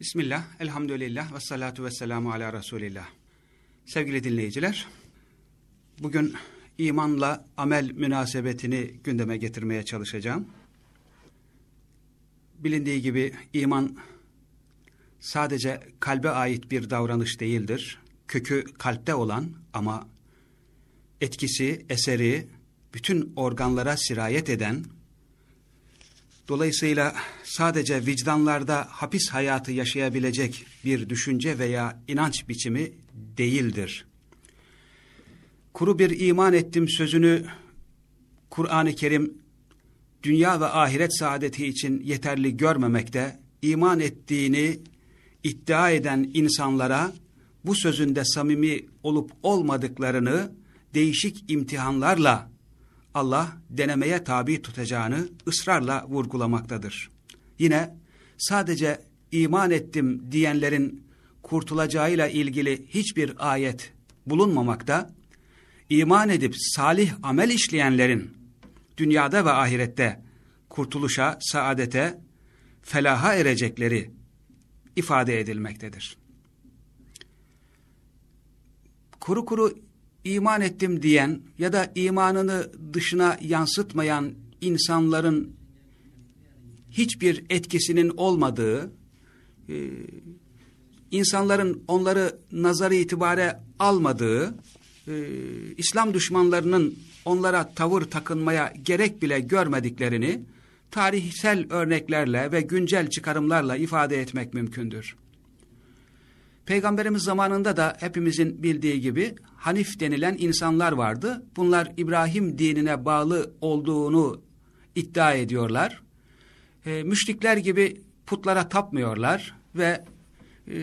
Bismillah, elhamdülillah ve salatu ve selamu ala Resulillah. Sevgili dinleyiciler, bugün imanla amel münasebetini gündeme getirmeye çalışacağım. Bilindiği gibi iman sadece kalbe ait bir davranış değildir. Kökü kalpte olan ama etkisi, eseri bütün organlara sirayet eden, dolayısıyla sadece vicdanlarda hapis hayatı yaşayabilecek bir düşünce veya inanç biçimi değildir. Kuru bir iman ettim sözünü Kur'an-ı Kerim dünya ve ahiret saadeti için yeterli görmemekte, iman ettiğini iddia eden insanlara bu sözünde samimi olup olmadıklarını değişik imtihanlarla Allah denemeye tabi tutacağını ısrarla vurgulamaktadır. Yine sadece iman ettim diyenlerin kurtulacağıyla ilgili hiçbir ayet bulunmamakta, iman edip salih amel işleyenlerin dünyada ve ahirette kurtuluşa, saadete, felaha erecekleri ifade edilmektedir. Kuru kuru iman ettim diyen ya da imanını dışına yansıtmayan insanların hiçbir etkisinin olmadığı, e, insanların onları nazarı itibare almadığı, e, İslam düşmanlarının onlara tavır takınmaya gerek bile görmediklerini tarihsel örneklerle ve güncel çıkarımlarla ifade etmek mümkündür. Peygamberimiz zamanında da hepimizin bildiği gibi Hanif denilen insanlar vardı. Bunlar İbrahim dinine bağlı olduğunu iddia ediyorlar. E, müşrikler gibi putlara tapmıyorlar ve e,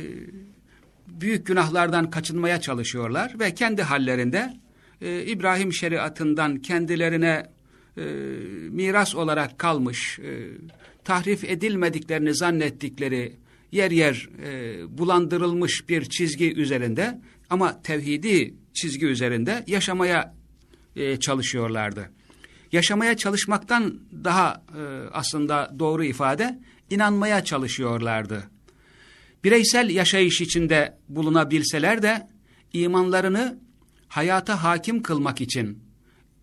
büyük günahlardan kaçınmaya çalışıyorlar ve kendi hallerinde e, İbrahim şeriatından kendilerine e, miras olarak kalmış, e, tahrif edilmediklerini zannettikleri yer yer e, bulandırılmış bir çizgi üzerinde ama tevhidi çizgi üzerinde yaşamaya e, çalışıyorlardı. Yaşamaya çalışmaktan daha e, aslında doğru ifade inanmaya çalışıyorlardı. Bireysel yaşayış içinde bulunabilseler de imanlarını hayata hakim kılmak için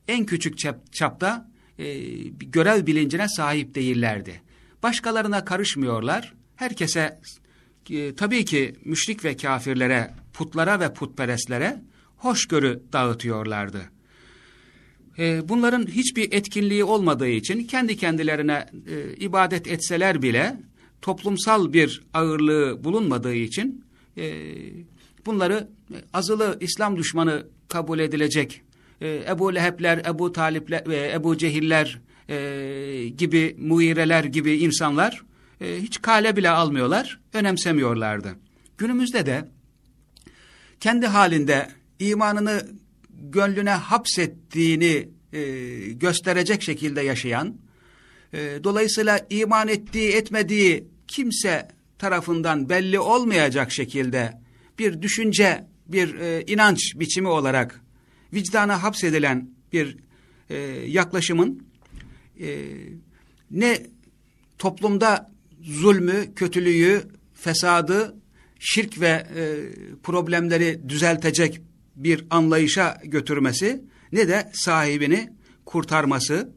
en küçük çapta e, görev bilincine sahip değillerdi. Başkalarına karışmıyorlar, herkese e, tabii ki müşrik ve kafirlere, putlara ve putperestlere hoşgörü dağıtıyorlardı. E, bunların hiçbir etkinliği olmadığı için kendi kendilerine e, ibadet etseler bile toplumsal bir ağırlığı bulunmadığı için e, bunları azılı İslam düşmanı kabul edilecek e, Ebu Lehebler, Ebu Talipler ve Ebu Cehiller e, gibi muireler gibi insanlar e, hiç kale bile almıyorlar, önemsemiyorlardı. Günümüzde de kendi halinde imanını gönlüne hapsettiğini e, gösterecek şekilde yaşayan, e, dolayısıyla iman ettiği etmediği kimse tarafından belli olmayacak şekilde bir düşünce, bir e, inanç biçimi olarak vicdana hapsedilen bir e, yaklaşımın e, ne toplumda zulmü, kötülüğü, fesadı, şirk ve e, problemleri düzeltecek bir anlayışa götürmesi ne de sahibini kurtarması,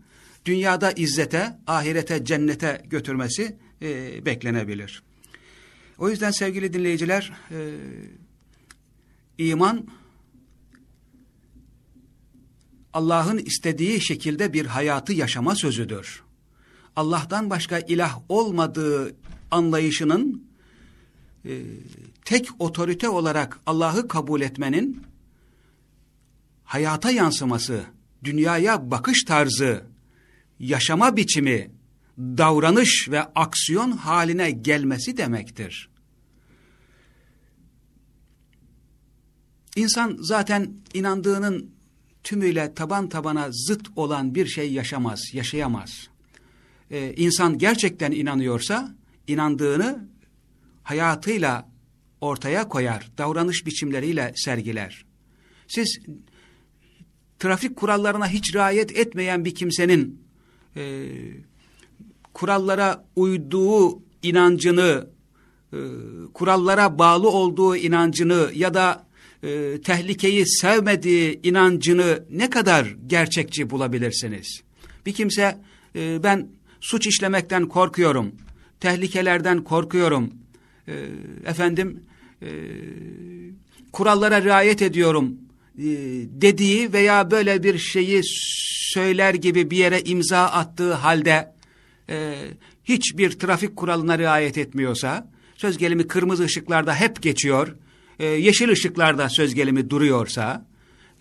dünyada izzete, ahirete, cennete götürmesi e, beklenebilir. O yüzden sevgili dinleyiciler, e, iman Allah'ın istediği şekilde bir hayatı yaşama sözüdür. Allah'tan başka ilah olmadığı anlayışının e, tek otorite olarak Allah'ı kabul etmenin hayata yansıması, dünyaya bakış tarzı, yaşama biçimi, davranış ve aksiyon haline gelmesi demektir. İnsan zaten inandığının tümüyle taban tabana zıt olan bir şey yaşamaz, yaşayamaz e, insan gerçekten inanıyorsa inandığını hayatıyla ortaya koyar, davranış biçimleriyle sergiler. Siz trafik kurallarına hiç riayet etmeyen bir kimsenin e, kurallara uyduğu inancını e, kurallara bağlı olduğu inancını ya da e, tehlikeyi sevmediği inancını ne kadar gerçekçi bulabilirsiniz? Bir kimse e, ben suç işlemekten korkuyorum, tehlikelerden korkuyorum, e, efendim e, kurallara riayet ediyorum e, dediği veya böyle bir şeyi söyler gibi bir yere imza attığı halde e, hiçbir trafik kuralına riayet etmiyorsa, söz gelimi kırmızı ışıklarda hep geçiyor, e, yeşil ışıklarda söz gelimi duruyorsa,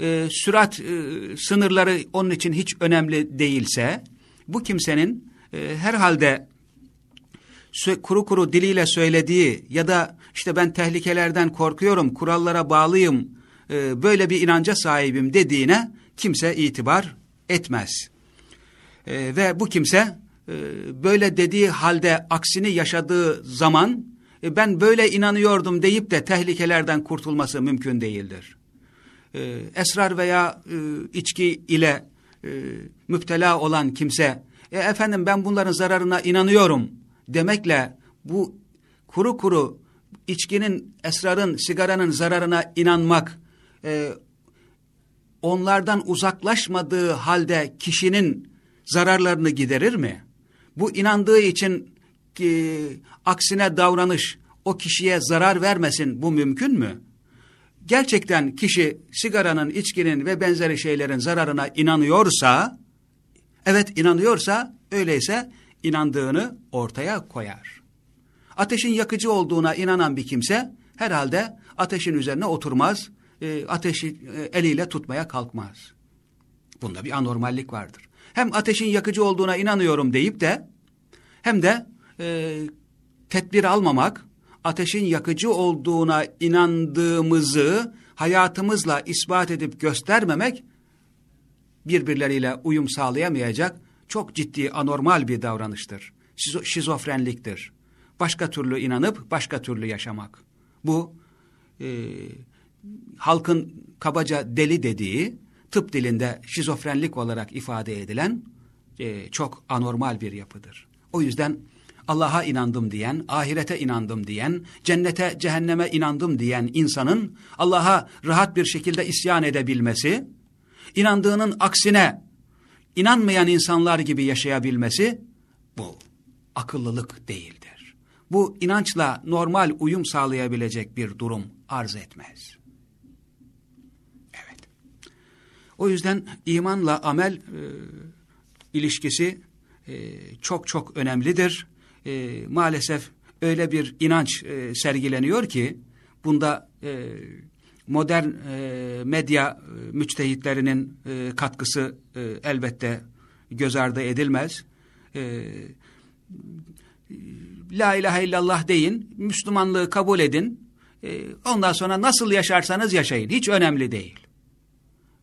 e, sürat e, sınırları onun için hiç önemli değilse, bu kimsenin e, herhalde kuru kuru diliyle söylediği ya da işte ben tehlikelerden korkuyorum, kurallara bağlıyım, e, böyle bir inanca sahibim dediğine kimse itibar etmez. E, ve bu kimse e, böyle dediği halde aksini yaşadığı zaman ben böyle inanıyordum deyip de tehlikelerden kurtulması mümkün değildir. Esrar veya içki ile müptela olan kimse e, efendim ben bunların zararına inanıyorum demekle bu kuru kuru içkinin, esrarın, sigaranın zararına inanmak e, onlardan uzaklaşmadığı halde kişinin zararlarını giderir mi? Bu inandığı için ki, aksine davranış o kişiye zarar vermesin bu mümkün mü? Gerçekten kişi sigaranın, içkinin ve benzeri şeylerin zararına inanıyorsa, evet inanıyorsa öyleyse inandığını ortaya koyar. Ateşin yakıcı olduğuna inanan bir kimse herhalde ateşin üzerine oturmaz, e, ateşi e, eliyle tutmaya kalkmaz. Bunda bir anormallik vardır. Hem ateşin yakıcı olduğuna inanıyorum deyip de hem de e, tedbir almamak, ateşin yakıcı olduğuna inandığımızı hayatımızla ispat edip göstermemek birbirleriyle uyum sağlayamayacak çok ciddi anormal bir davranıştır. Şizofrenliktir. Başka türlü inanıp başka türlü yaşamak. Bu e, halkın kabaca deli dediği tıp dilinde şizofrenlik olarak ifade edilen e, çok anormal bir yapıdır. O yüzden Allah'a inandım diyen, ahirete inandım diyen, cennete, cehenneme inandım diyen insanın Allah'a rahat bir şekilde isyan edebilmesi, inandığının aksine inanmayan insanlar gibi yaşayabilmesi bu akıllılık değildir. Bu inançla normal uyum sağlayabilecek bir durum arz etmez. Evet. O yüzden imanla amel e, ilişkisi e, çok çok önemlidir. E, maalesef öyle bir inanç e, sergileniyor ki bunda e, modern e, medya e, müçtehitlerinin e, katkısı e, elbette göz ardı edilmez. E, La ilahe illallah deyin, Müslümanlığı kabul edin, e, ondan sonra nasıl yaşarsanız yaşayın, hiç önemli değil.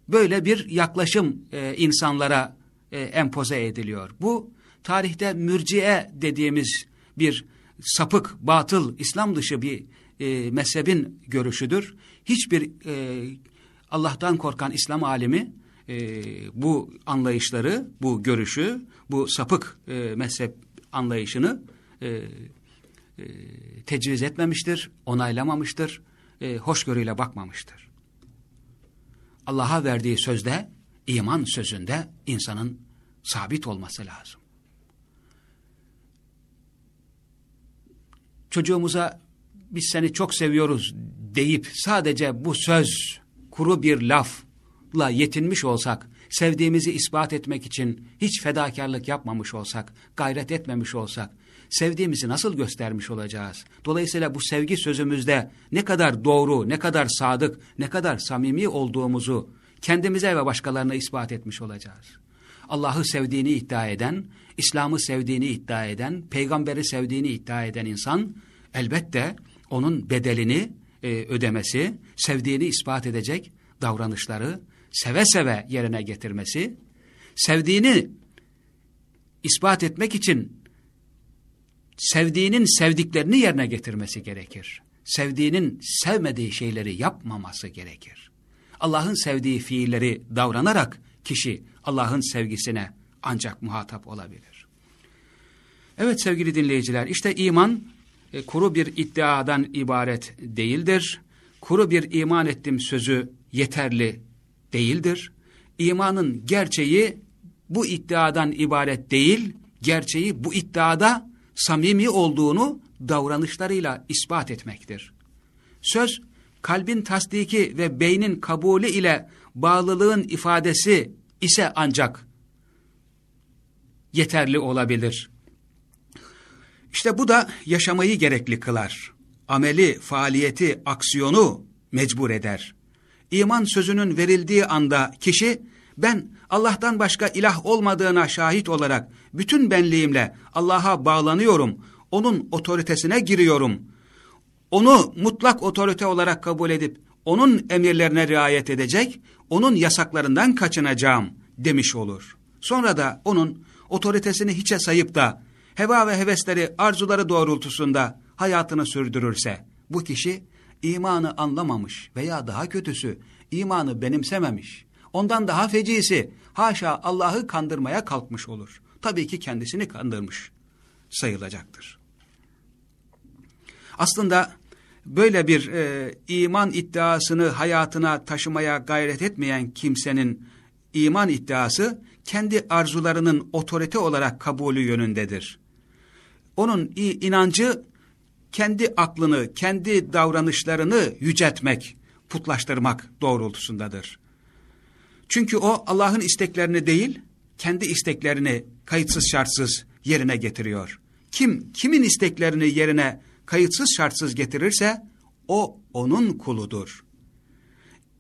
Böyle bir yaklaşım e, insanlara e, empoze ediliyor. Bu tarihte mürciye dediğimiz bir sapık, batıl, İslam dışı bir e, mezhebin görüşüdür. Hiçbir e, Allah'tan korkan İslam alimi e, bu anlayışları, bu görüşü, bu sapık e, mezhep anlayışını e, e, tecviz etmemiştir, onaylamamıştır, e, hoşgörüyle bakmamıştır. Allah'a verdiği sözde, iman sözünde insanın sabit olması lazım. Çocuğumuza biz seni çok seviyoruz deyip sadece bu söz kuru bir lafla yetinmiş olsak, sevdiğimizi ispat etmek için hiç fedakarlık yapmamış olsak, gayret etmemiş olsak, sevdiğimizi nasıl göstermiş olacağız? Dolayısıyla bu sevgi sözümüzde ne kadar doğru, ne kadar sadık, ne kadar samimi olduğumuzu kendimize ve başkalarına ispat etmiş olacağız. Allah'ı sevdiğini iddia eden, İslam'ı sevdiğini iddia eden, peygamberi sevdiğini iddia eden insan elbette onun bedelini e, ödemesi, sevdiğini ispat edecek davranışları seve seve yerine getirmesi, sevdiğini ispat etmek için sevdiğinin sevdiklerini yerine getirmesi gerekir. Sevdiğinin sevmediği şeyleri yapmaması gerekir. Allah'ın sevdiği fiilleri davranarak kişi Allah'ın sevgisine ancak muhatap olabilir. Evet sevgili dinleyiciler işte iman e, kuru bir iddiadan ibaret değildir. Kuru bir iman ettim sözü yeterli değildir. İmanın gerçeği bu iddiadan ibaret değil, gerçeği bu iddiada samimi olduğunu davranışlarıyla ispat etmektir. Söz, kalbin tasdiki ve beynin kabulü ile bağlılığın ifadesi ise ancak yeterli olabilir. İşte bu da yaşamayı gerekli kılar. Ameli, faaliyeti, aksiyonu mecbur eder. İman sözünün verildiği anda kişi ben Allah'tan başka ilah olmadığına şahit olarak bütün benliğimle Allah'a bağlanıyorum, onun otoritesine giriyorum. Onu mutlak otorite olarak kabul edip onun emirlerine riayet edecek, onun yasaklarından kaçınacağım demiş olur. Sonra da onun otoritesini hiçe sayıp da heva ve hevesleri, arzuları doğrultusunda hayatını sürdürürse, bu kişi imanı anlamamış veya daha kötüsü imanı benimsememiş, ondan daha fecisi, haşa Allah'ı kandırmaya kalkmış olur. Tabii ki kendisini kandırmış sayılacaktır. Aslında böyle bir e, iman iddiasını hayatına taşımaya gayret etmeyen kimsenin iman iddiası kendi arzularının otorite olarak kabulü yönündedir. Onun inancı kendi aklını, kendi davranışlarını yüceltmek, putlaştırmak doğrultusundadır. Çünkü o Allah'ın isteklerini değil, kendi isteklerini kayıtsız şartsız yerine getiriyor. Kim, kimin isteklerini yerine kayıtsız şartsız getirirse, o onun kuludur.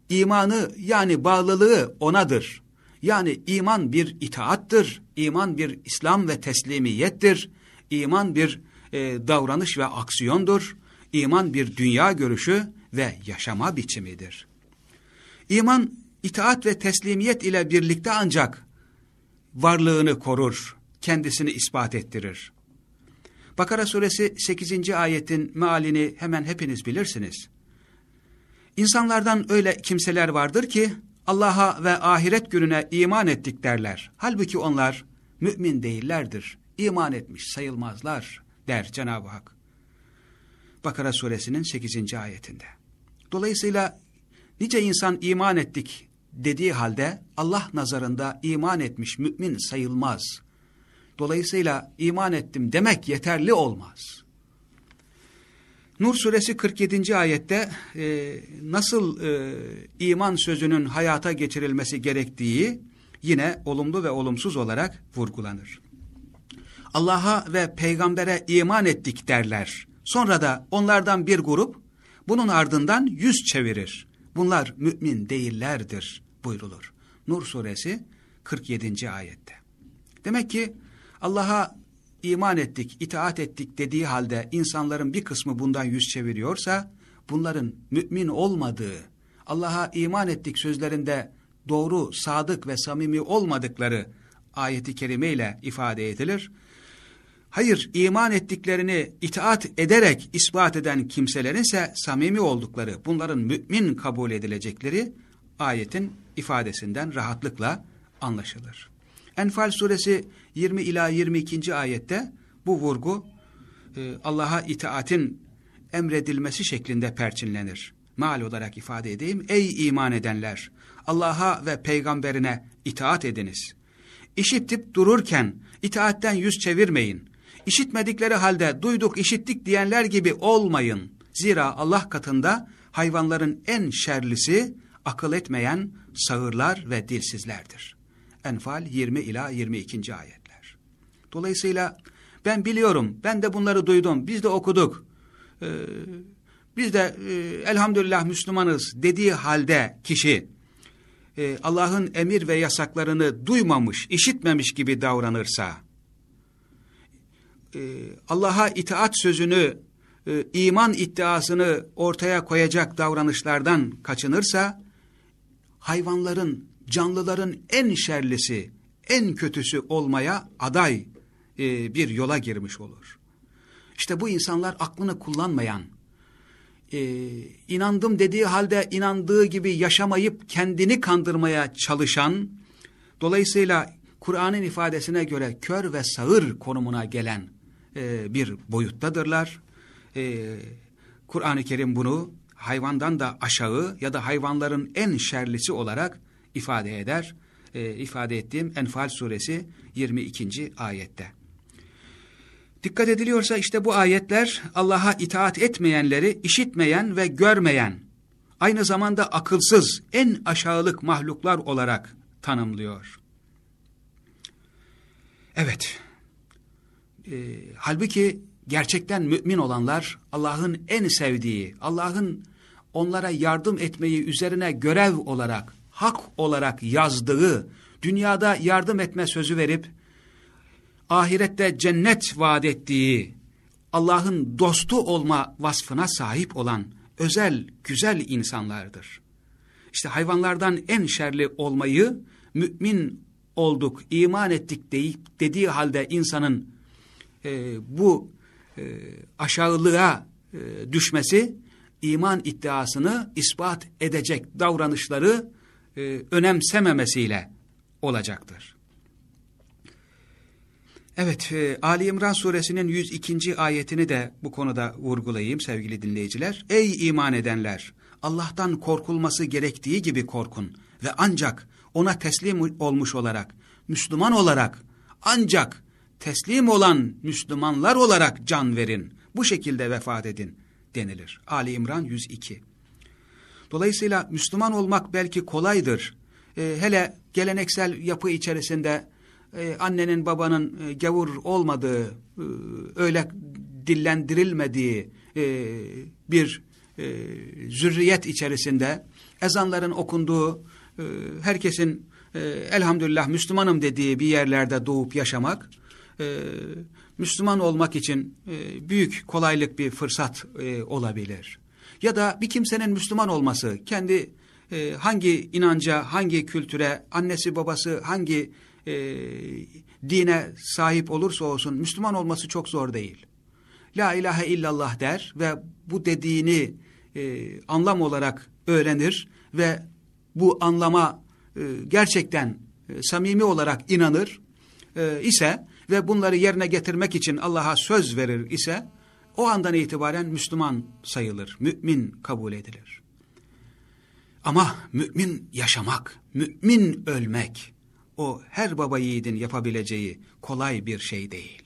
İmanı yani bağlılığı onadır. Yani iman bir itaattır, iman bir İslam ve teslimiyettir, iman bir e, davranış ve aksiyondur, iman bir dünya görüşü ve yaşama biçimidir. İman, itaat ve teslimiyet ile birlikte ancak varlığını korur, kendisini ispat ettirir. Bakara suresi 8. ayetin mealini hemen hepiniz bilirsiniz. İnsanlardan öyle kimseler vardır ki Allah'a ve ahiret gününe iman ettik derler. Halbuki onlar mümin değillerdir. İman etmiş sayılmazlar der Cenab-ı Hak. Bakara suresinin 8. ayetinde. Dolayısıyla nice insan iman ettik dediği halde Allah nazarında iman etmiş mümin sayılmaz. Dolayısıyla iman ettim demek yeterli olmaz. Nur suresi 47. ayette e, nasıl e, iman sözünün hayata geçirilmesi gerektiği yine olumlu ve olumsuz olarak vurgulanır. Allah'a ve peygambere iman ettik derler. Sonra da onlardan bir grup bunun ardından yüz çevirir. Bunlar mümin değillerdir buyrulur. Nur suresi 47. ayette. Demek ki Allah'a iman ettik, itaat ettik dediği halde insanların bir kısmı bundan yüz çeviriyorsa, bunların mümin olmadığı, Allah'a iman ettik sözlerinde doğru, sadık ve samimi olmadıkları ayeti kerimeyle ifade edilir. Hayır, iman ettiklerini itaat ederek ispat eden kimselerin ise samimi oldukları, bunların mümin kabul edilecekleri ayetin ifadesinden rahatlıkla anlaşılır. Enfal suresi 20 ila 22. ayette bu vurgu e, Allah'a itaatin emredilmesi şeklinde perçinlenir. Mal olarak ifade edeyim. Ey iman edenler! Allah'a ve peygamberine itaat ediniz. İşitip dururken itaatten yüz çevirmeyin. İşitmedikleri halde duyduk işittik diyenler gibi olmayın. Zira Allah katında hayvanların en şerlisi akıl etmeyen sağırlar ve dilsizlerdir. Enfal 20 ila 22. ayetler. Dolayısıyla ben biliyorum, ben de bunları duydum, biz de okuduk. Ee, biz de e, elhamdülillah Müslümanız dediği halde kişi e, Allah'ın emir ve yasaklarını duymamış, işitmemiş gibi davranırsa, e, Allah'a itaat sözünü, e, iman iddiasını ortaya koyacak davranışlardan kaçınırsa, hayvanların canlıların en şerlisi, en kötüsü olmaya aday e, bir yola girmiş olur. İşte bu insanlar aklını kullanmayan, inandım dediği halde inandığı gibi yaşamayıp kendini kandırmaya çalışan, dolayısıyla Kur'an'ın ifadesine göre kör ve sağır konumuna gelen e, bir boyuttadırlar. e, Kur'an-ı Kerim bunu hayvandan da aşağı ya da hayvanların en şerlisi olarak ifade eder. E, ifade ettiğim Enfal suresi 22. ayette. Dikkat ediliyorsa işte bu ayetler Allah'a itaat etmeyenleri işitmeyen ve görmeyen, aynı zamanda akılsız, en aşağılık mahluklar olarak tanımlıyor. Evet, e, halbuki gerçekten mümin olanlar Allah'ın en sevdiği, Allah'ın onlara yardım etmeyi üzerine görev olarak, hak olarak yazdığı, dünyada yardım etme sözü verip, ahirette cennet vaat ettiği, Allah'ın dostu olma vasfına sahip olan özel, güzel insanlardır. İşte hayvanlardan en şerli olmayı mümin olduk, iman ettik deyip dediği halde insanın e, bu e, aşağılığa e, düşmesi iman iddiasını ispat edecek davranışları e, önemsememesiyle olacaktır. Evet, e, Ali İmran suresinin 102. ayetini de bu konuda vurgulayayım sevgili dinleyiciler. Ey iman edenler! Allah'tan korkulması gerektiği gibi korkun ve ancak ona teslim olmuş olarak, Müslüman olarak, ancak teslim olan Müslümanlar olarak can verin. Bu şekilde vefat edin denilir. Ali İmran 102. Dolayısıyla Müslüman olmak belki kolaydır. Ee, hele geleneksel yapı içerisinde e, annenin babanın e, gavur olmadığı, e, öyle dillendirilmediği e, bir e, zürriyet içerisinde ezanların okunduğu, e, herkesin e, elhamdülillah Müslümanım dediği bir yerlerde doğup yaşamak, e, Müslüman olmak için e, büyük kolaylık bir fırsat e, olabilir. Ya da bir kimsenin Müslüman olması, kendi e, hangi inanca, hangi kültüre, annesi babası hangi e, dine sahip olursa olsun Müslüman olması çok zor değil. La ilahe illallah der ve bu dediğini e, anlam olarak öğrenir ve bu anlama e, gerçekten e, samimi olarak inanır e, ise ve bunları yerine getirmek için Allah'a söz verir ise o andan itibaren Müslüman sayılır, mümin kabul edilir. Ama mümin yaşamak, mümin ölmek, o her baba yiğidin yapabileceği kolay bir şey değil.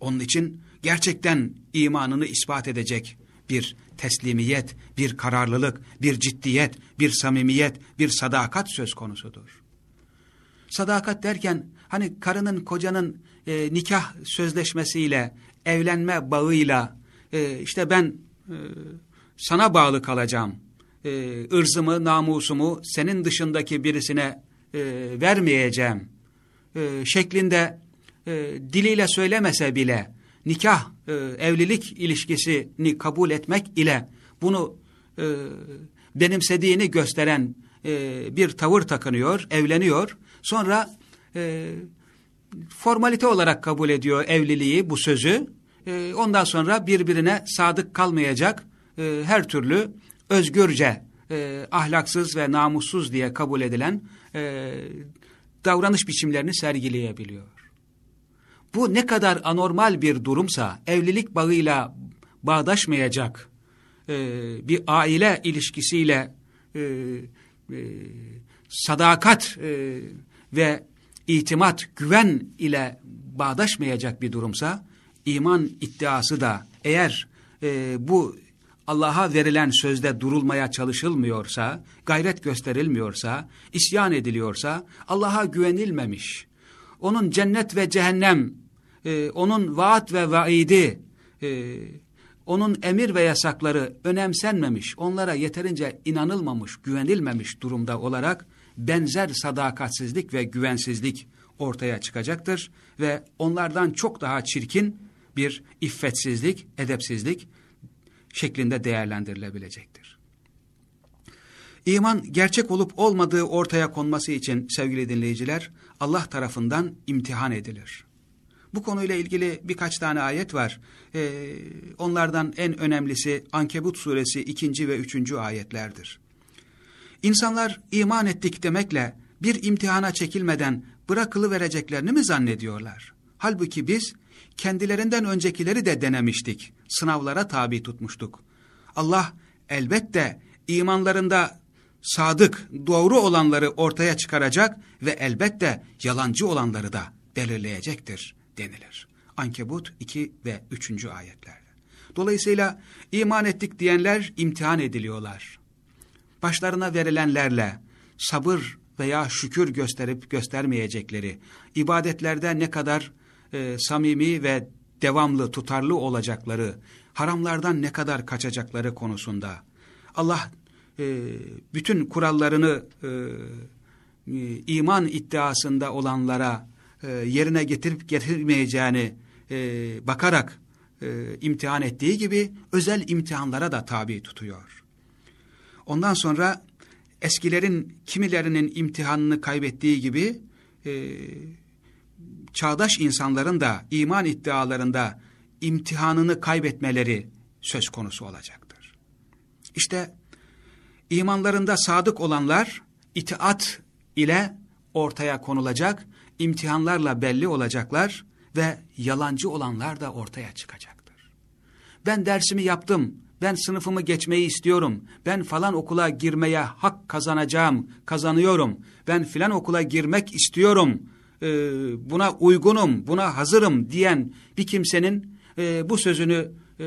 Onun için gerçekten imanını ispat edecek bir teslimiyet, bir kararlılık, bir ciddiyet, bir samimiyet, bir sadakat söz konusudur. Sadakat derken hani karının kocanın e, nikah sözleşmesiyle, evlenme bağıyla e, işte ben e, sana bağlı kalacağım, e, ırzımı, namusumu senin dışındaki birisine e, vermeyeceğim e, şeklinde e, diliyle söylemese bile nikah, e, evlilik ilişkisini kabul etmek ile bunu e, benimsediğini gösteren e, bir tavır takınıyor, evleniyor. Sonra e, formalite olarak kabul ediyor evliliği, bu sözü. E, ondan sonra birbirine sadık kalmayacak e, her türlü özgürce, e, ahlaksız ve namussuz diye kabul edilen e, davranış biçimlerini sergileyebiliyor. Bu ne kadar anormal bir durumsa, evlilik bağıyla bağdaşmayacak e, bir aile ilişkisiyle e, e, sadakat e, ve itimat, güven ile bağdaşmayacak bir durumsa, iman iddiası da eğer e, bu Allah'a verilen sözde durulmaya çalışılmıyorsa, gayret gösterilmiyorsa, isyan ediliyorsa, Allah'a güvenilmemiş, onun cennet ve cehennem, e, onun vaat ve vaidi, e, onun emir ve yasakları önemsenmemiş, onlara yeterince inanılmamış, güvenilmemiş durumda olarak benzer sadakatsizlik ve güvensizlik ortaya çıkacaktır ve onlardan çok daha çirkin bir iffetsizlik, edepsizlik şeklinde değerlendirilebilecektir. İman gerçek olup olmadığı ortaya konması için sevgili dinleyiciler Allah tarafından imtihan edilir. Bu konuyla ilgili birkaç tane ayet var. Ee, onlardan en önemlisi Ankebut suresi ikinci ve üçüncü ayetlerdir. İnsanlar iman ettik demekle bir imtihana çekilmeden bırakılı vereceklerini mi zannediyorlar? Halbuki biz kendilerinden öncekileri de denemiştik. Sınavlara tabi tutmuştuk. Allah elbette imanlarında sadık, doğru olanları ortaya çıkaracak ve elbette yalancı olanları da belirleyecektir denilir. Ankebut 2 ve 3. ayetlerde. Dolayısıyla iman ettik diyenler imtihan ediliyorlar. Başlarına verilenlerle sabır veya şükür gösterip göstermeyecekleri, ibadetlerde ne kadar e, samimi ve devamlı, tutarlı olacakları, haramlardan ne kadar kaçacakları konusunda Allah e, bütün kurallarını e, e, iman iddiasında olanlara e, yerine getirip getirmeyeceğini e, bakarak e, imtihan ettiği gibi özel imtihanlara da tabi tutuyor. Ondan sonra eskilerin kimilerinin imtihanını kaybettiği gibi e, çağdaş insanların da iman iddialarında imtihanını kaybetmeleri söz konusu olacaktır. İşte imanlarında sadık olanlar itaat ile ortaya konulacak, imtihanlarla belli olacaklar ve yalancı olanlar da ortaya çıkacaktır. Ben dersimi yaptım, ben sınıfımı geçmeyi istiyorum, ben falan okula girmeye hak kazanacağım, kazanıyorum, ben filan okula girmek istiyorum, e, buna uygunum, buna hazırım diyen bir kimsenin e, bu sözünü e,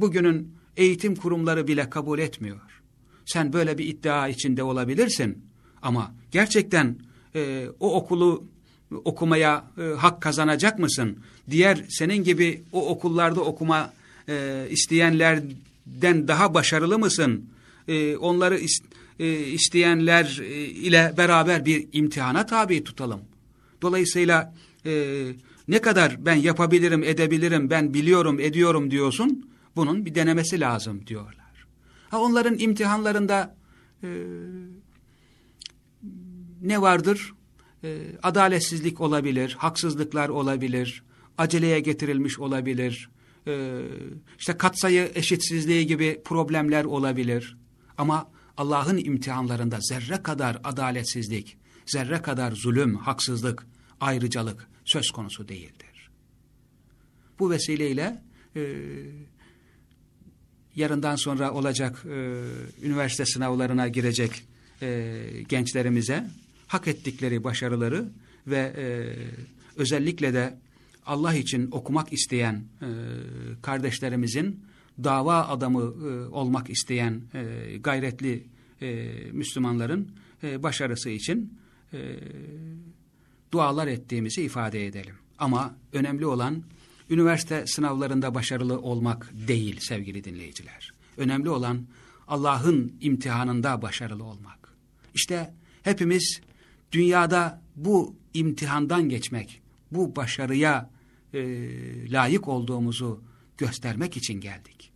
bugünün eğitim kurumları bile kabul etmiyor. Sen böyle bir iddia içinde olabilirsin ama gerçekten e, o okulu okumaya e, hak kazanacak mısın? Diğer senin gibi o okullarda okuma e, isteyenlerden daha başarılı mısın? E, onları is, e, isteyenler e, ile beraber bir imtihana tabi tutalım. Dolayısıyla e, ne kadar ben yapabilirim, edebilirim, ben biliyorum, ediyorum diyorsun, bunun bir denemesi lazım diyorlar. Ha onların imtihanlarında e, ne vardır? E, adaletsizlik olabilir, haksızlıklar olabilir, aceleye getirilmiş olabilir, işte katsayı eşitsizliği gibi problemler olabilir. Ama Allah'ın imtihanlarında zerre kadar adaletsizlik, zerre kadar zulüm, haksızlık, ayrıcalık söz konusu değildir. Bu vesileyle e, yarından sonra olacak e, üniversite sınavlarına girecek e, gençlerimize hak ettikleri başarıları ve e, özellikle de Allah için okumak isteyen e, kardeşlerimizin dava adamı e, olmak isteyen e, gayretli e, Müslümanların e, başarısı için e, dualar ettiğimizi ifade edelim. Ama önemli olan üniversite sınavlarında başarılı olmak değil sevgili dinleyiciler. Önemli olan Allah'ın imtihanında başarılı olmak. İşte hepimiz dünyada bu imtihandan geçmek, bu başarıya e, layık olduğumuzu göstermek için geldik.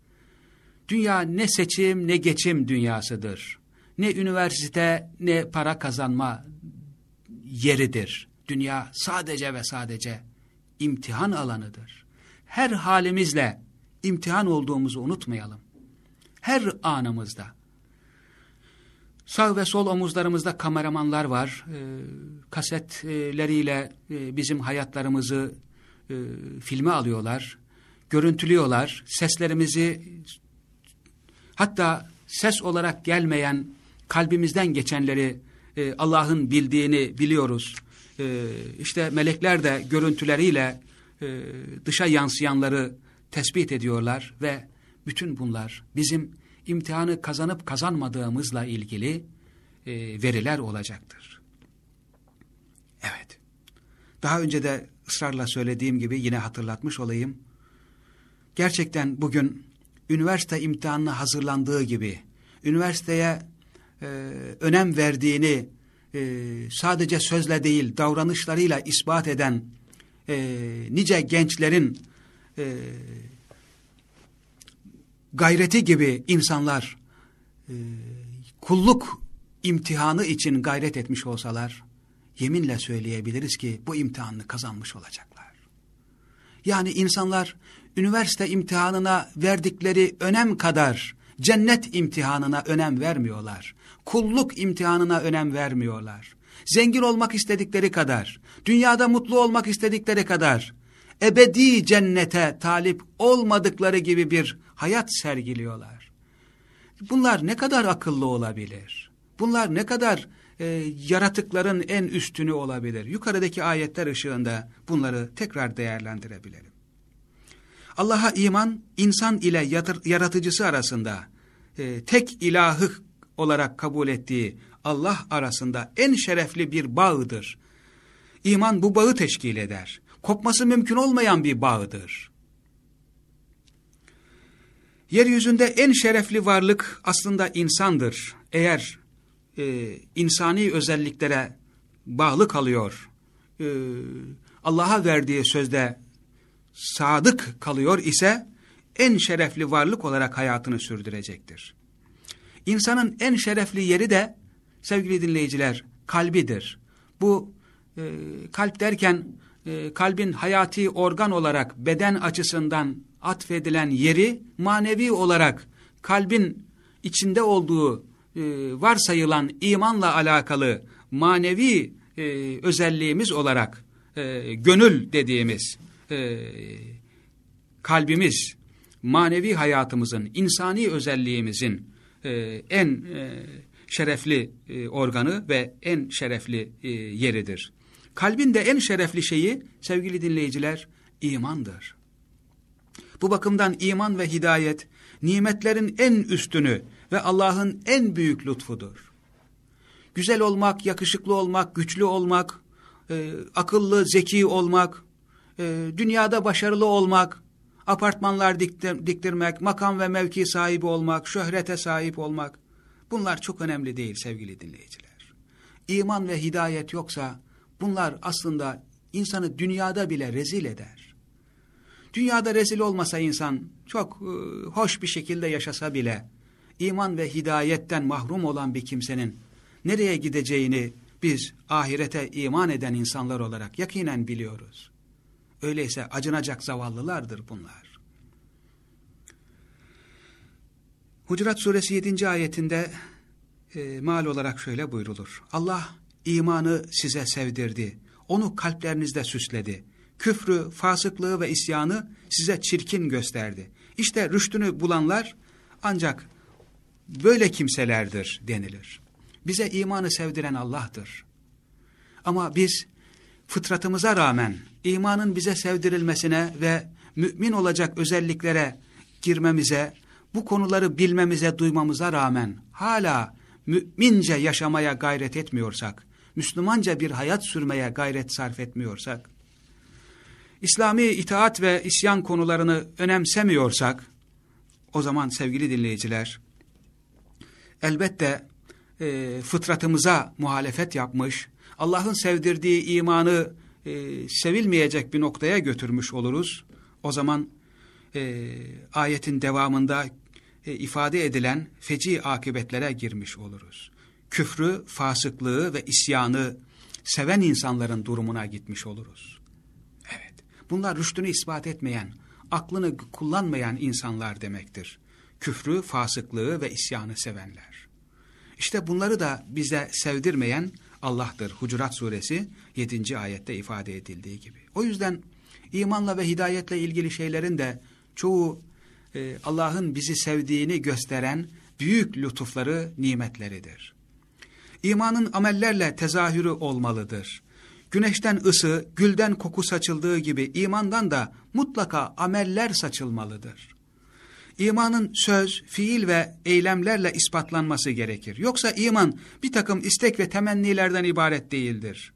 Dünya ne seçim ne geçim dünyasıdır. Ne üniversite ne para kazanma yeridir. Dünya sadece ve sadece imtihan alanıdır. Her halimizle imtihan olduğumuzu unutmayalım. Her anımızda. Sağ ve sol omuzlarımızda kameramanlar var. E, kasetleriyle e, bizim hayatlarımızı e, filme alıyorlar. Görüntülüyorlar. Seslerimizi hatta ses olarak gelmeyen kalbimizden geçenleri e, Allah'ın bildiğini biliyoruz. E, işte melekler de görüntüleriyle e, dışa yansıyanları tespit ediyorlar ve bütün bunlar bizim imtihanı kazanıp kazanmadığımızla ilgili e, veriler olacaktır. Daha önce de ısrarla söylediğim gibi yine hatırlatmış olayım. Gerçekten bugün üniversite imtihanına hazırlandığı gibi üniversiteye e, önem verdiğini e, sadece sözle değil davranışlarıyla ispat eden e, nice gençlerin e, gayreti gibi insanlar e, kulluk imtihanı için gayret etmiş olsalar yeminle söyleyebiliriz ki bu imtihanını kazanmış olacaklar. Yani insanlar üniversite imtihanına verdikleri önem kadar cennet imtihanına önem vermiyorlar. Kulluk imtihanına önem vermiyorlar. Zengin olmak istedikleri kadar, dünyada mutlu olmak istedikleri kadar, ebedi cennete talip olmadıkları gibi bir hayat sergiliyorlar. Bunlar ne kadar akıllı olabilir? Bunlar ne kadar e, yaratıkların en üstünü olabilir? Yukarıdaki ayetler ışığında bunları tekrar değerlendirebilirim. Allah'a iman, insan ile yaratıcısı arasında e, tek ilahı olarak kabul ettiği Allah arasında en şerefli bir bağıdır. İman bu bağı teşkil eder. Kopması mümkün olmayan bir bağıdır. Yeryüzünde en şerefli varlık aslında insandır. Eğer e, insani özelliklere bağlı kalıyor, e, Allah'a verdiği sözde sadık kalıyor ise en şerefli varlık olarak hayatını sürdürecektir. İnsanın en şerefli yeri de sevgili dinleyiciler kalbidir. Bu e, kalp derken e, kalbin hayati organ olarak beden açısından atfedilen yeri manevi olarak kalbin içinde olduğu e, varsayılan imanla alakalı manevi e, özelliğimiz olarak e, gönül dediğimiz e, kalbimiz, manevi hayatımızın, insani özelliğimizin en şerefli organı ve en şerefli yeridir. Kalbin de en şerefli şeyi sevgili dinleyiciler imandır. Bu bakımdan iman ve hidayet nimetlerin en üstünü ve Allah'ın en büyük lütfudur. Güzel olmak, yakışıklı olmak, güçlü olmak, e, akıllı, zeki olmak, e, dünyada başarılı olmak, apartmanlar diktir, diktirmek, makam ve mevki sahibi olmak, şöhrete sahip olmak bunlar çok önemli değil sevgili dinleyiciler. İman ve hidayet yoksa bunlar aslında insanı dünyada bile rezil eder. Dünyada rezil olmasa insan çok e, hoş bir şekilde yaşasa bile iman ve hidayetten mahrum olan bir kimsenin nereye gideceğini biz ahirete iman eden insanlar olarak yakinen biliyoruz. Öyleyse acınacak zavallılardır bunlar. Hucurat suresi 7. ayetinde e, mal olarak şöyle buyrulur. Allah imanı size sevdirdi. Onu kalplerinizde süsledi. Küfrü, fasıklığı ve isyanı size çirkin gösterdi. İşte rüştünü bulanlar ancak böyle kimselerdir denilir. Bize imanı sevdiren Allah'tır. Ama biz fıtratımıza rağmen imanın bize sevdirilmesine ve mümin olacak özelliklere girmemize, bu konuları bilmemize, duymamıza rağmen hala mümince yaşamaya gayret etmiyorsak, Müslümanca bir hayat sürmeye gayret sarf etmiyorsak, İslami itaat ve isyan konularını önemsemiyorsak, o zaman sevgili dinleyiciler, elbette e, fıtratımıza muhalefet yapmış, Allah'ın sevdirdiği imanı e, sevilmeyecek bir noktaya götürmüş oluruz. O zaman e, ayetin devamında e, ifade edilen feci akıbetlere girmiş oluruz. Küfrü, fasıklığı ve isyanı seven insanların durumuna gitmiş oluruz. Evet, bunlar rüştünü ispat etmeyen, aklını kullanmayan insanlar demektir. Küfrü, fasıklığı ve isyanı sevenler. İşte bunları da bize sevdirmeyen Allah'tır. Hucurat suresi 7. ayette ifade edildiği gibi. O yüzden imanla ve hidayetle ilgili şeylerin de çoğu e, Allah'ın bizi sevdiğini gösteren büyük lütufları, nimetleridir. İmanın amellerle tezahürü olmalıdır. Güneşten ısı, gülden koku saçıldığı gibi imandan da mutlaka ameller saçılmalıdır. İmanın söz, fiil ve eylemlerle ispatlanması gerekir. Yoksa iman bir takım istek ve temennilerden ibaret değildir.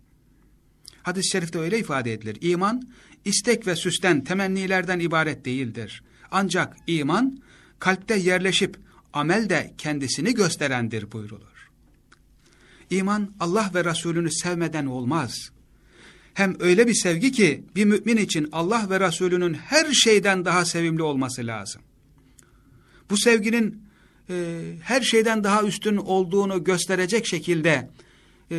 Hadis-i şerifte öyle ifade edilir. İman, istek ve süsten, temennilerden ibaret değildir. Ancak iman, kalpte yerleşip amel de kendisini gösterendir buyrulur. İman, Allah ve Resulünü sevmeden olmaz. Hem öyle bir sevgi ki, bir mümin için Allah ve Resulünün her şeyden daha sevimli olması lazım bu sevginin e, her şeyden daha üstün olduğunu gösterecek şekilde e,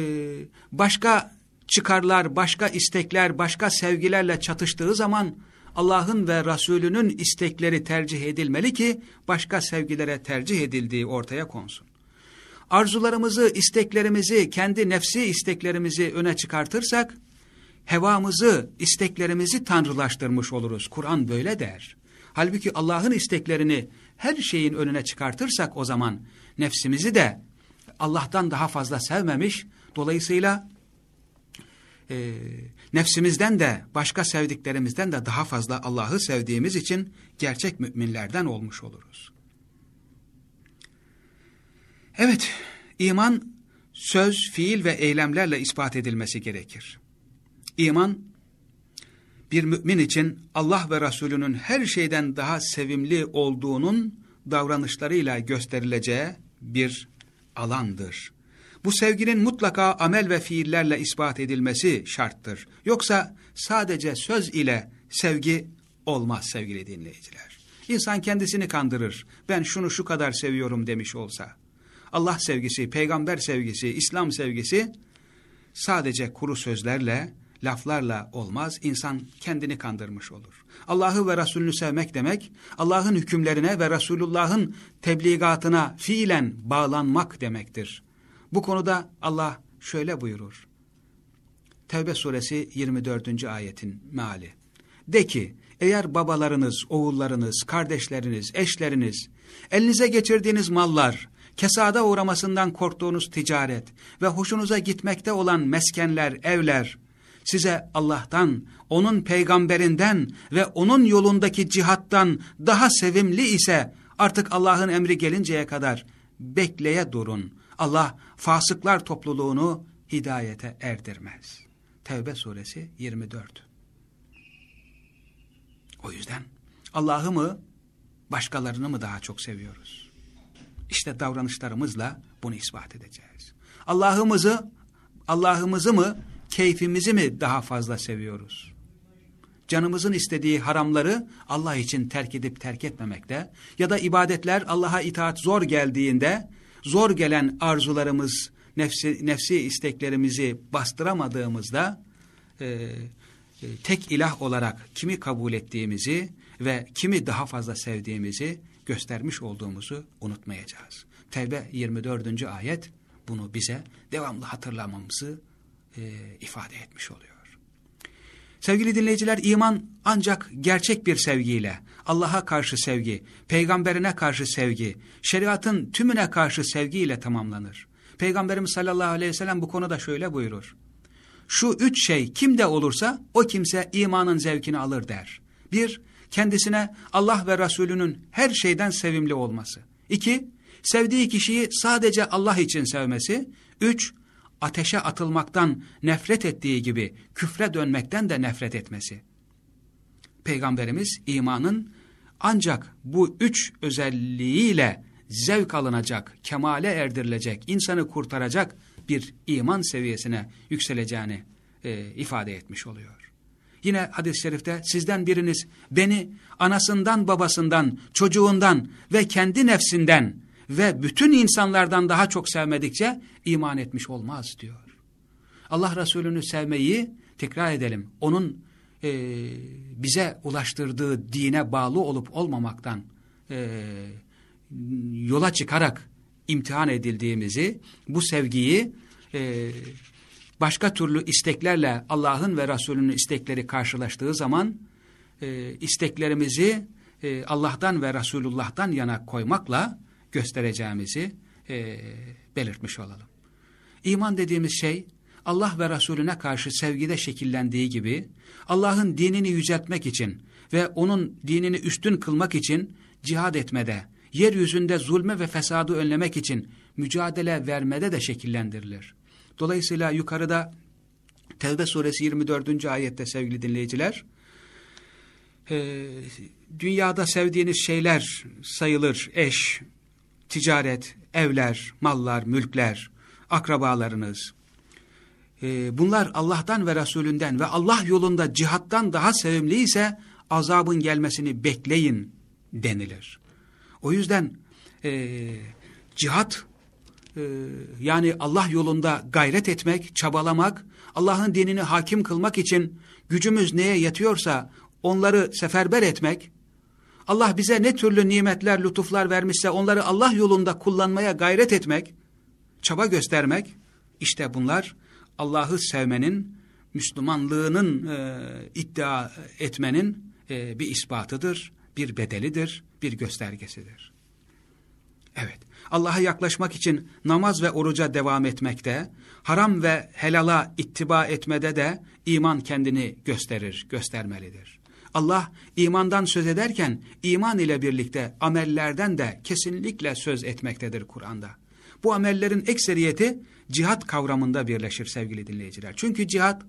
başka çıkarlar, başka istekler, başka sevgilerle çatıştığı zaman Allah'ın ve Resulünün istekleri tercih edilmeli ki başka sevgilere tercih edildiği ortaya konsun. Arzularımızı, isteklerimizi, kendi nefsi isteklerimizi öne çıkartırsak, hevamızı, isteklerimizi tanrılaştırmış oluruz. Kur'an böyle der. Halbuki Allah'ın isteklerini her şeyin önüne çıkartırsak o zaman nefsimizi de Allah'tan daha fazla sevmemiş. Dolayısıyla e, nefsimizden de başka sevdiklerimizden de daha fazla Allah'ı sevdiğimiz için gerçek müminlerden olmuş oluruz. Evet, iman söz, fiil ve eylemlerle ispat edilmesi gerekir. İman, bir mümin için Allah ve Resulünün her şeyden daha sevimli olduğunun davranışlarıyla gösterileceği bir alandır. Bu sevginin mutlaka amel ve fiillerle ispat edilmesi şarttır. Yoksa sadece söz ile sevgi olmaz sevgili dinleyiciler. İnsan kendisini kandırır. Ben şunu şu kadar seviyorum demiş olsa. Allah sevgisi, peygamber sevgisi, İslam sevgisi sadece kuru sözlerle, laflarla olmaz. İnsan kendini kandırmış olur. Allah'ı ve Resulünü sevmek demek, Allah'ın hükümlerine ve Resulullah'ın tebligatına fiilen bağlanmak demektir. Bu konuda Allah şöyle buyurur. Tevbe suresi 24. ayetin meali. De ki, eğer babalarınız, oğullarınız, kardeşleriniz, eşleriniz, elinize geçirdiğiniz mallar, kesada uğramasından korktuğunuz ticaret ve hoşunuza gitmekte olan meskenler, evler, size Allah'tan, onun peygamberinden ve onun yolundaki cihattan daha sevimli ise artık Allah'ın emri gelinceye kadar bekleye durun. Allah fasıklar topluluğunu hidayete erdirmez. Tevbe suresi 24. O yüzden Allah'ı mı başkalarını mı daha çok seviyoruz? İşte davranışlarımızla bunu ispat edeceğiz. Allah'ımızı Allah'ımızı mı keyfimizi mi daha fazla seviyoruz? Canımızın istediği haramları Allah için terk edip terk etmemekte ya da ibadetler Allah'a itaat zor geldiğinde zor gelen arzularımız, nefsi, nefsi isteklerimizi bastıramadığımızda e, e, tek ilah olarak kimi kabul ettiğimizi ve kimi daha fazla sevdiğimizi göstermiş olduğumuzu unutmayacağız. Tevbe 24. ayet bunu bize devamlı hatırlamamızı e, ifade etmiş oluyor. Sevgili dinleyiciler iman ancak gerçek bir sevgiyle, Allah'a karşı sevgi, peygamberine karşı sevgi, şeriatın tümüne karşı sevgiyle tamamlanır. Peygamberimiz sallallahu aleyhi ve sellem bu konuda şöyle buyurur. Şu üç şey kimde olursa o kimse imanın zevkini alır der. Bir, kendisine Allah ve Resulünün her şeyden sevimli olması. İki, sevdiği kişiyi sadece Allah için sevmesi. Üç, ateşe atılmaktan nefret ettiği gibi küfre dönmekten de nefret etmesi. Peygamberimiz imanın ancak bu üç özelliğiyle zevk alınacak, kemale erdirilecek, insanı kurtaracak bir iman seviyesine yükseleceğini e, ifade etmiş oluyor. Yine hadis-i şerifte sizden biriniz beni anasından babasından, çocuğundan ve kendi nefsinden ve bütün insanlardan daha çok sevmedikçe iman etmiş olmaz diyor. Allah Resulü'nü sevmeyi tekrar edelim. Onun e, bize ulaştırdığı dine bağlı olup olmamaktan e, yola çıkarak imtihan edildiğimizi, bu sevgiyi e, başka türlü isteklerle Allah'ın ve Resulünün istekleri karşılaştığı zaman e, isteklerimizi e, Allah'tan ve Resulullah'tan yana koymakla göstereceğimizi e, belirtmiş olalım. İman dediğimiz şey Allah ve Resulüne karşı sevgide şekillendiği gibi Allah'ın dinini yüceltmek için ve onun dinini üstün kılmak için cihad etmede, yeryüzünde zulme ve fesadı önlemek için mücadele vermede de şekillendirilir. Dolayısıyla yukarıda Tevbe suresi 24. ayette sevgili dinleyiciler, e, dünyada sevdiğiniz şeyler sayılır, eş, ticaret, evler, mallar, mülkler, akrabalarınız. E, bunlar Allah'tan ve Resulünden ve Allah yolunda cihattan daha sevimli ise azabın gelmesini bekleyin denilir. O yüzden e, cihat e, yani Allah yolunda gayret etmek, çabalamak, Allah'ın dinini hakim kılmak için gücümüz neye yetiyorsa onları seferber etmek, Allah bize ne türlü nimetler, lütuflar vermişse onları Allah yolunda kullanmaya gayret etmek, çaba göstermek, işte bunlar Allah'ı sevmenin Müslümanlığının e, iddia etmenin e, bir ispatıdır, bir bedelidir, bir göstergesidir. Evet, Allah'a yaklaşmak için namaz ve oruca devam etmekte, haram ve helala ittiba etmede de iman kendini gösterir, göstermelidir. Allah imandan söz ederken iman ile birlikte amellerden de kesinlikle söz etmektedir Kur'an'da. Bu amellerin ekseriyeti cihat kavramında birleşir sevgili dinleyiciler. Çünkü cihat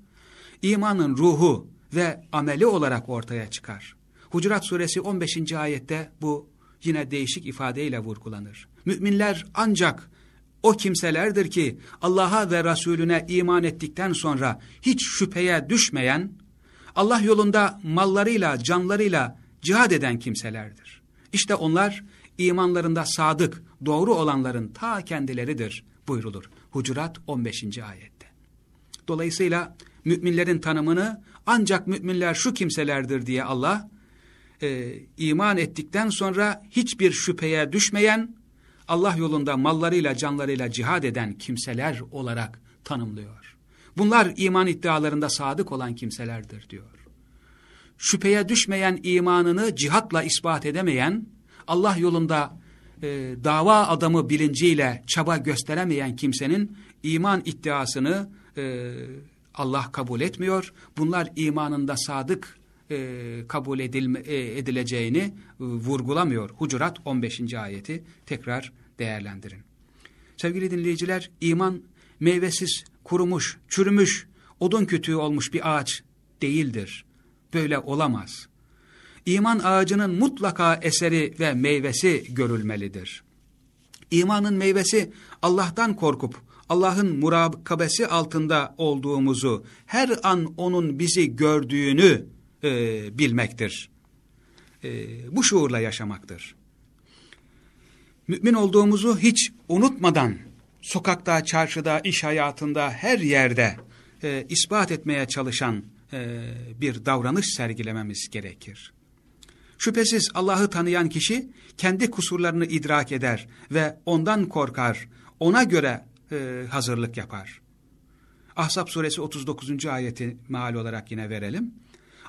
imanın ruhu ve ameli olarak ortaya çıkar. Hucurat suresi 15. ayette bu yine değişik ifadeyle vurgulanır. Müminler ancak o kimselerdir ki Allah'a ve Resulüne iman ettikten sonra hiç şüpheye düşmeyen, Allah yolunda mallarıyla, canlarıyla cihad eden kimselerdir. İşte onlar imanlarında sadık, doğru olanların ta kendileridir buyrulur. Hucurat 15. ayette. Dolayısıyla müminlerin tanımını ancak müminler şu kimselerdir diye Allah e, iman ettikten sonra hiçbir şüpheye düşmeyen, Allah yolunda mallarıyla canlarıyla cihad eden kimseler olarak tanımlıyor. Bunlar iman iddialarında sadık olan kimselerdir diyor. Şüpheye düşmeyen imanını cihatla ispat edemeyen, Allah yolunda e, dava adamı bilinciyle çaba gösteremeyen kimsenin iman iddiasını e, Allah kabul etmiyor. Bunlar imanında sadık e, kabul edilme, e, edileceğini e, vurgulamıyor. Hucurat 15. ayeti tekrar değerlendirin. Sevgili dinleyiciler, iman meyvesiz, kurumuş, çürümüş, odun kütüğü olmuş bir ağaç değildir. Böyle olamaz. İman ağacının mutlaka eseri ve meyvesi görülmelidir. İmanın meyvesi Allah'tan korkup Allah'ın murakabesi altında olduğumuzu, her an O'nun bizi gördüğünü e, bilmektir. E, bu şuurla yaşamaktır. Mümin olduğumuzu hiç unutmadan, sokakta, çarşıda, iş hayatında, her yerde e, ispat etmeye çalışan e, bir davranış sergilememiz gerekir. Şüphesiz Allah'ı tanıyan kişi kendi kusurlarını idrak eder ve ondan korkar, ona göre e, hazırlık yapar. Ahzab suresi 39. ayeti meal olarak yine verelim.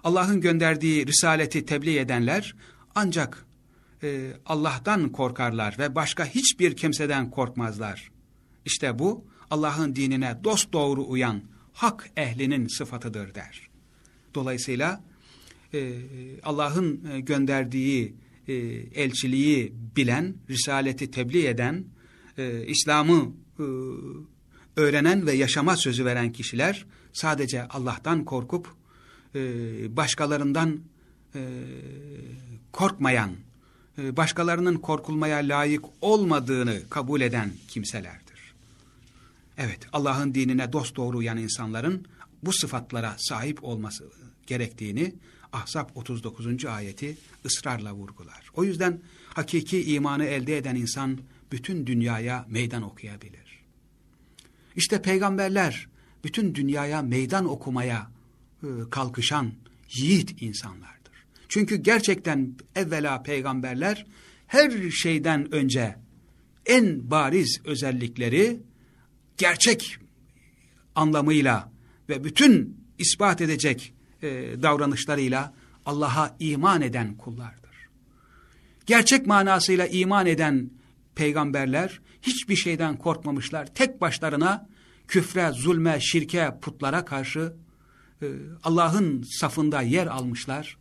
Allah'ın gönderdiği risaleti tebliğ edenler ancak e, Allah'tan korkarlar ve başka hiçbir kimseden korkmazlar. İşte bu Allah'ın dinine dost doğru uyan hak ehlinin sıfatıdır der. Dolayısıyla e, Allah'ın e, gönderdiği e, elçiliği bilen, risaleti tebliğ eden, e, İslam'ı e, öğrenen ve yaşama sözü veren kişiler sadece Allah'tan korkup e, başkalarından e, korkmayan, e, başkalarının korkulmaya layık olmadığını kabul eden kimselerdir. Evet, Allah'ın dinine dost doğru uyan insanların bu sıfatlara sahip olması gerektiğini Ahzab 39. ayeti ısrarla vurgular. O yüzden hakiki imanı elde eden insan bütün dünyaya meydan okuyabilir. İşte peygamberler bütün dünyaya meydan okumaya e, kalkışan yiğit insanlardır. Çünkü gerçekten evvela peygamberler her şeyden önce en bariz özellikleri gerçek anlamıyla ve bütün ispat edecek e, davranışlarıyla Allah'a iman eden kullardır. Gerçek manasıyla iman eden peygamberler hiçbir şeyden korkmamışlar. Tek başlarına küfre, zulme, şirke, putlara karşı e, Allah'ın safında yer almışlar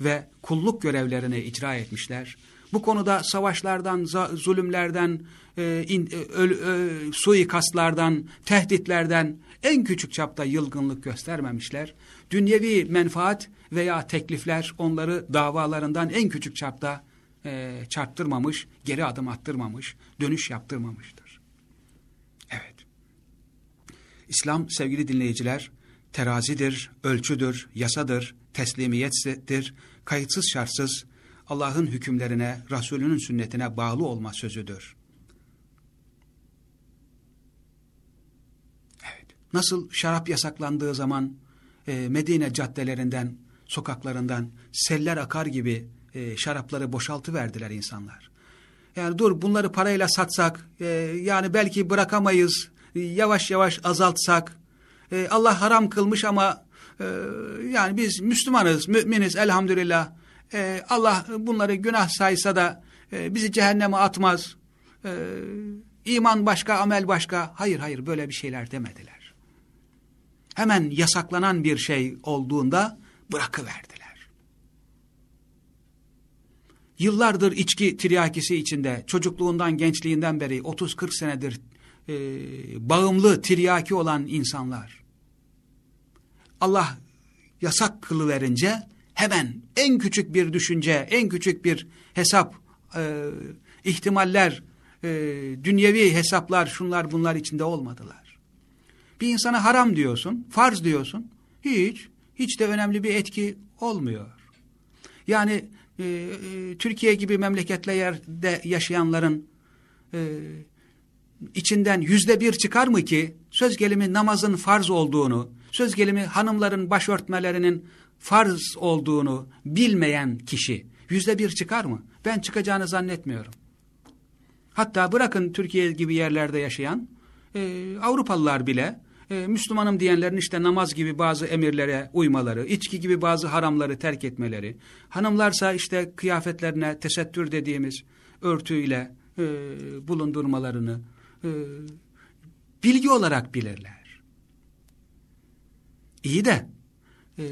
ve kulluk görevlerini icra etmişler. Bu konuda savaşlardan, zulümlerden, e, in, e, öl, e, suikastlardan, tehditlerden en küçük çapta yılgınlık göstermemişler. Dünyevi menfaat veya teklifler onları davalarından en küçük çapta e, çarptırmamış, geri adım attırmamış, dönüş yaptırmamıştır. Evet. İslam sevgili dinleyiciler terazidir, ölçüdür, yasadır, teslimiyettir, kayıtsız şartsız Allah'ın hükümlerine, Resulünün sünnetine bağlı olma sözüdür. Evet. Nasıl şarap yasaklandığı zaman e, Medine caddelerinden, sokaklarından seller akar gibi e, şarapları boşaltı verdiler insanlar. Yani dur bunları parayla satsak, e, yani belki bırakamayız, yavaş yavaş azaltsak, e, Allah haram kılmış ama e, yani biz Müslümanız, müminiz elhamdülillah. E, Allah bunları günah saysa da e, bizi cehenneme atmaz. E, iman başka, amel başka. Hayır hayır böyle bir şeyler demediler. Hemen yasaklanan bir şey olduğunda bırakıverdiler. Yıllardır içki tiryakisi içinde, çocukluğundan, gençliğinden beri 30-40 senedir e, bağımlı, tiryaki olan insanlar. Allah yasak kılıverince hemen en küçük bir düşünce, en küçük bir hesap, e, ihtimaller, e, dünyevi hesaplar, şunlar bunlar içinde olmadılar. Bir insana haram diyorsun, farz diyorsun, hiç, hiç de önemli bir etki olmuyor. Yani e, e, Türkiye gibi memleketlerde yaşayanların e, içinden yüzde bir çıkar mı ki söz gelimi namazın farz olduğunu, söz gelimi hanımların başörtmelerinin farz olduğunu bilmeyen kişi yüzde bir çıkar mı? Ben çıkacağını zannetmiyorum. Hatta bırakın Türkiye gibi yerlerde yaşayan e, Avrupalılar bile e, Müslümanım diyenlerin işte namaz gibi bazı emirlere uymaları, içki gibi bazı haramları terk etmeleri, hanımlarsa işte kıyafetlerine tesettür dediğimiz örtüyle e, bulundurmalarını e, bilgi olarak bilirler. İyi de e,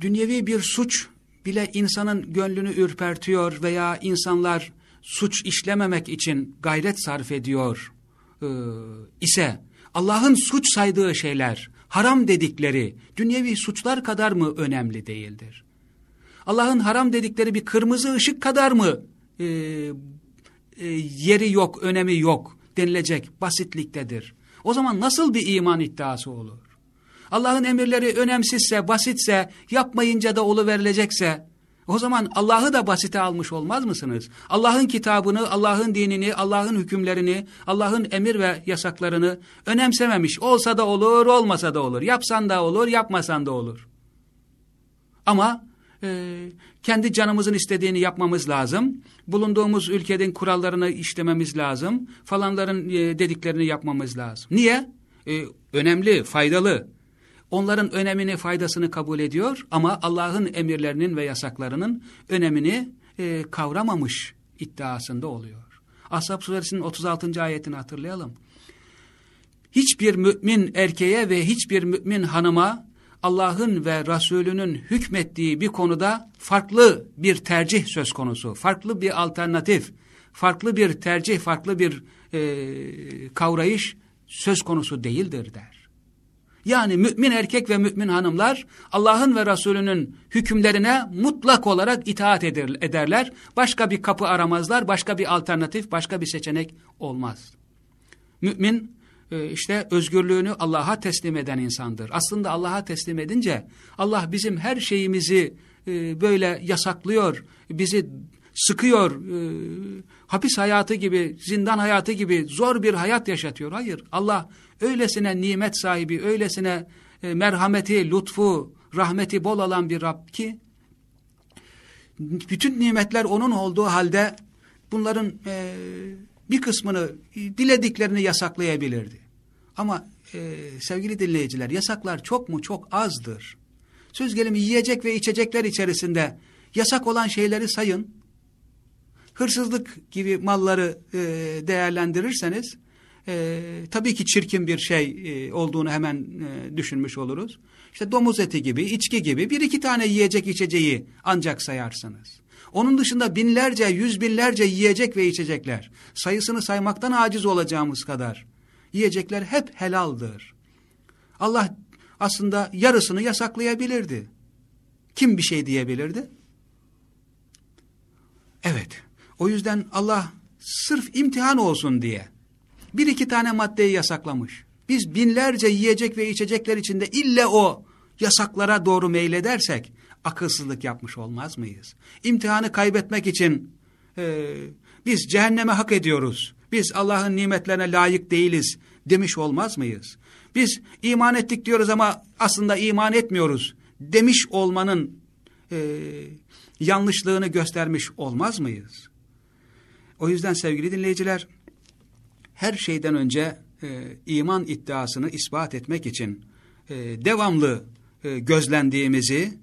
dünyevi bir suç bile insanın gönlünü ürpertiyor veya insanlar suç işlememek için gayret sarf ediyor e, ise Allah'ın suç saydığı şeyler, haram dedikleri dünyevi suçlar kadar mı önemli değildir? Allah'ın haram dedikleri bir kırmızı ışık kadar mı e, e, yeri yok, önemi yok denilecek basitliktedir. O zaman nasıl bir iman iddiası olur? Allah'ın emirleri önemsizse, basitse, yapmayınca da oluverilecekse, o zaman Allah'ı da basite almış olmaz mısınız? Allah'ın kitabını, Allah'ın dinini, Allah'ın hükümlerini, Allah'ın emir ve yasaklarını önemsememiş. Olsa da olur, olmasa da olur. Yapsan da olur, yapmasan da olur. Ama e, kendi canımızın istediğini yapmamız lazım. Bulunduğumuz ülkenin kurallarını işlememiz lazım. Falanların e, dediklerini yapmamız lazım. Niye? E, önemli, faydalı onların önemini, faydasını kabul ediyor ama Allah'ın emirlerinin ve yasaklarının önemini e, kavramamış iddiasında oluyor. Ashab suresinin 36. ayetini hatırlayalım. Hiçbir mümin erkeğe ve hiçbir mümin hanıma Allah'ın ve Resulünün hükmettiği bir konuda farklı bir tercih söz konusu, farklı bir alternatif, farklı bir tercih, farklı bir e, kavrayış söz konusu değildir der. Yani mümin erkek ve mümin hanımlar Allah'ın ve Resulünün hükümlerine mutlak olarak itaat ederler. Başka bir kapı aramazlar, başka bir alternatif, başka bir seçenek olmaz. Mümin e, işte özgürlüğünü Allah'a teslim eden insandır. Aslında Allah'a teslim edince Allah bizim her şeyimizi e, böyle yasaklıyor, bizi sıkıyor, e, hapis hayatı gibi, zindan hayatı gibi zor bir hayat yaşatıyor. Hayır, Allah öylesine nimet sahibi, öylesine e, merhameti, lütfu, rahmeti bol olan bir Rab ki, bütün nimetler onun olduğu halde bunların e, bir kısmını, dilediklerini yasaklayabilirdi. Ama e, sevgili dinleyiciler, yasaklar çok mu çok azdır. Söz gelimi yiyecek ve içecekler içerisinde yasak olan şeyleri sayın hırsızlık gibi malları e, değerlendirirseniz e, tabii ki çirkin bir şey e, olduğunu hemen e, düşünmüş oluruz. İşte domuz eti gibi, içki gibi bir iki tane yiyecek içeceği ancak sayarsınız. Onun dışında binlerce, yüz binlerce yiyecek ve içecekler. Sayısını saymaktan aciz olacağımız kadar. Yiyecekler hep helaldir. Allah aslında yarısını yasaklayabilirdi. Kim bir şey diyebilirdi? Evet. O yüzden Allah sırf imtihan olsun diye bir iki tane maddeyi yasaklamış. Biz binlerce yiyecek ve içecekler içinde ille o yasaklara doğru meyledersek akılsızlık yapmış olmaz mıyız? İmtihanı kaybetmek için e, biz cehenneme hak ediyoruz. Biz Allah'ın nimetlerine layık değiliz demiş olmaz mıyız? Biz iman ettik diyoruz ama aslında iman etmiyoruz demiş olmanın e, yanlışlığını göstermiş olmaz mıyız? O yüzden sevgili dinleyiciler her şeyden önce e, iman iddiasını ispat etmek için e, devamlı e, gözlendiğimizi,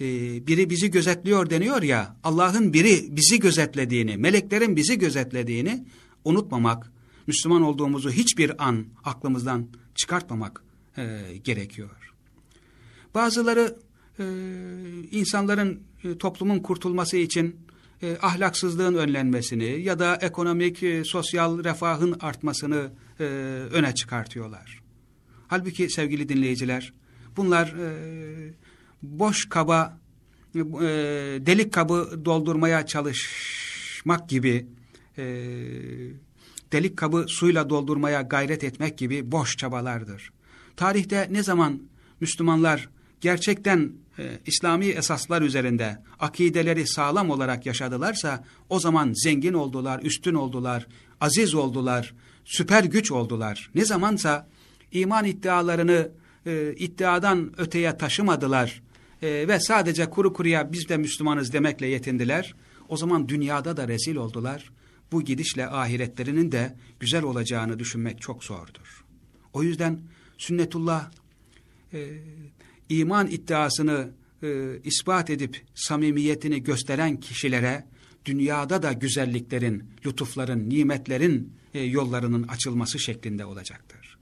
e, biri bizi gözetliyor deniyor ya, Allah'ın biri bizi gözetlediğini, meleklerin bizi gözetlediğini unutmamak, Müslüman olduğumuzu hiçbir an aklımızdan çıkartmamak e, gerekiyor. Bazıları e, insanların, e, toplumun kurtulması için e, ahlaksızlığın önlenmesini ya da ekonomik, e, sosyal refahın artmasını e, öne çıkartıyorlar. Halbuki sevgili dinleyiciler, bunlar e, boş kaba, e, delik kabı doldurmaya çalışmak gibi, e, delik kabı suyla doldurmaya gayret etmek gibi boş çabalardır. Tarihte ne zaman Müslümanlar gerçekten e, İslami esaslar üzerinde akideleri sağlam olarak yaşadılarsa o zaman zengin oldular, üstün oldular, aziz oldular, süper güç oldular. Ne zamansa iman iddialarını e, iddiadan öteye taşımadılar e, ve sadece kuru kuruya biz de Müslümanız demekle yetindiler. O zaman dünyada da rezil oldular. Bu gidişle ahiretlerinin de güzel olacağını düşünmek çok zordur. O yüzden sünnetullah e, iman iddiasını e, ispat edip samimiyetini gösteren kişilere dünyada da güzelliklerin, lütufların, nimetlerin e, yollarının açılması şeklinde olacaktır.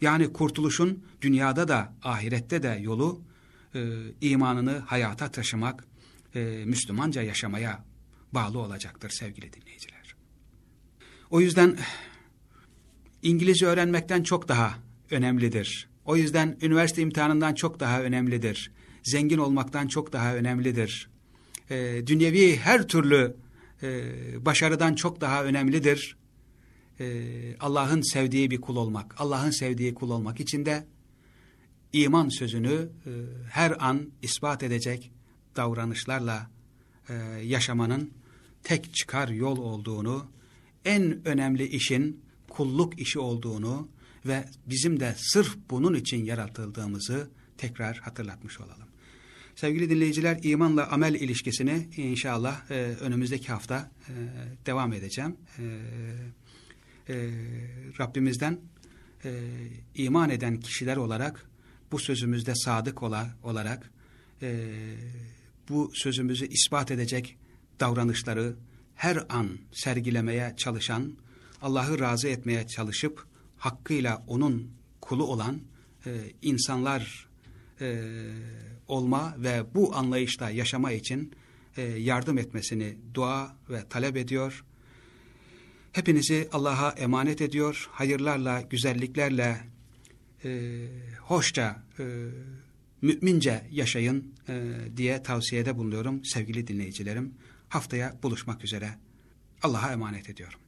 Yani kurtuluşun dünyada da ahirette de yolu e, imanını hayata taşımak, e, Müslümanca yaşamaya bağlı olacaktır sevgili dinleyiciler. O yüzden İngilizce öğrenmekten çok daha önemlidir. O yüzden üniversite imtihanından çok daha önemlidir. Zengin olmaktan çok daha önemlidir. E, dünyevi her türlü e, başarıdan çok daha önemlidir. E, Allah'ın sevdiği bir kul olmak, Allah'ın sevdiği kul olmak için de iman sözünü e, her an ispat edecek davranışlarla e, yaşamanın tek çıkar yol olduğunu, en önemli işin kulluk işi olduğunu, ve bizim de sırf bunun için yaratıldığımızı tekrar hatırlatmış olalım. Sevgili dinleyiciler imanla amel ilişkisini inşallah e, önümüzdeki hafta e, devam edeceğim. E, e, Rabbimizden e, iman eden kişiler olarak bu sözümüzde sadık ola, olarak e, bu sözümüzü ispat edecek davranışları her an sergilemeye çalışan, Allah'ı razı etmeye çalışıp hakkıyla onun kulu olan e, insanlar e, olma ve bu anlayışta yaşama için e, yardım etmesini dua ve talep ediyor. Hepinizi Allah'a emanet ediyor. Hayırlarla, güzelliklerle, e, hoşça, e, mümince yaşayın e, diye tavsiyede bulunuyorum sevgili dinleyicilerim. Haftaya buluşmak üzere. Allah'a emanet ediyorum.